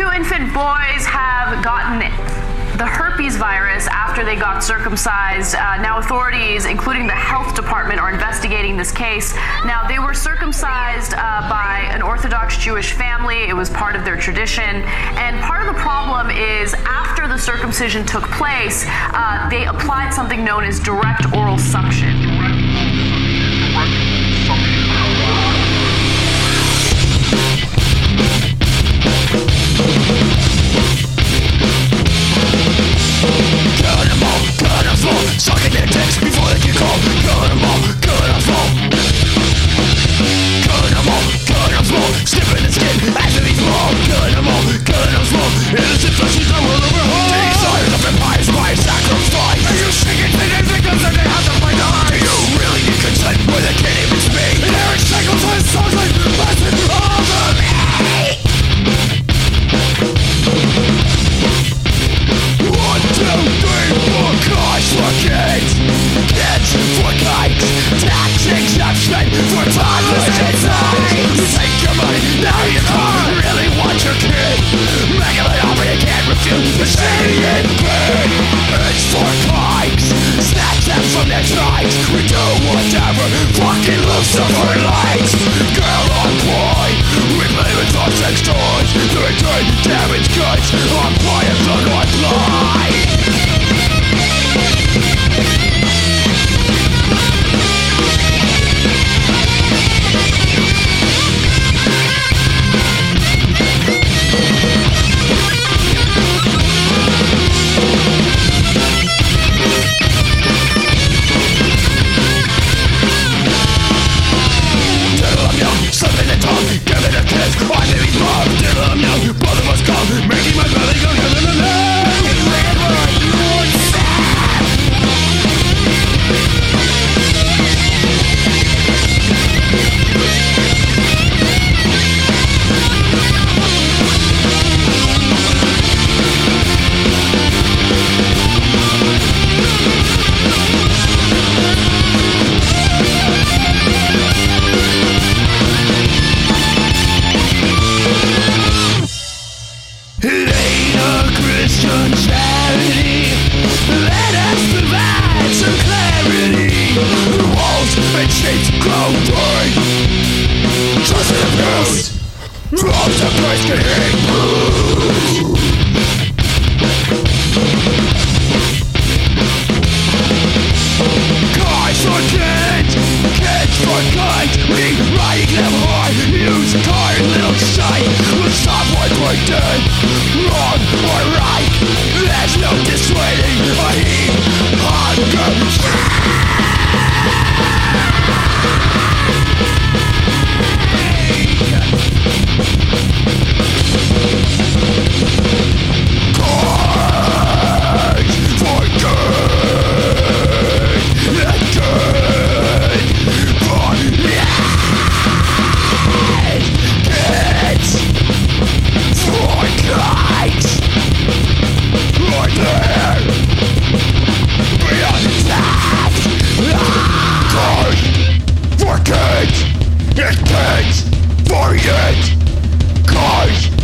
two infant boys have gotten the herpes virus after they got circumcised. Uh, now, authorities, including the health department, are investigating this case. Now, they were circumcised uh, by an Orthodox Jewish family, it was part of their tradition. And part of the problem is after the circumcision took place, uh, they applied something known as direct oral suction. suffering Slip in the tongue, give it a kiss I baby. he's loved, abuse the place being bruised. Guys for kids, kids for guys, rewriting them hard, use cards. It is for it.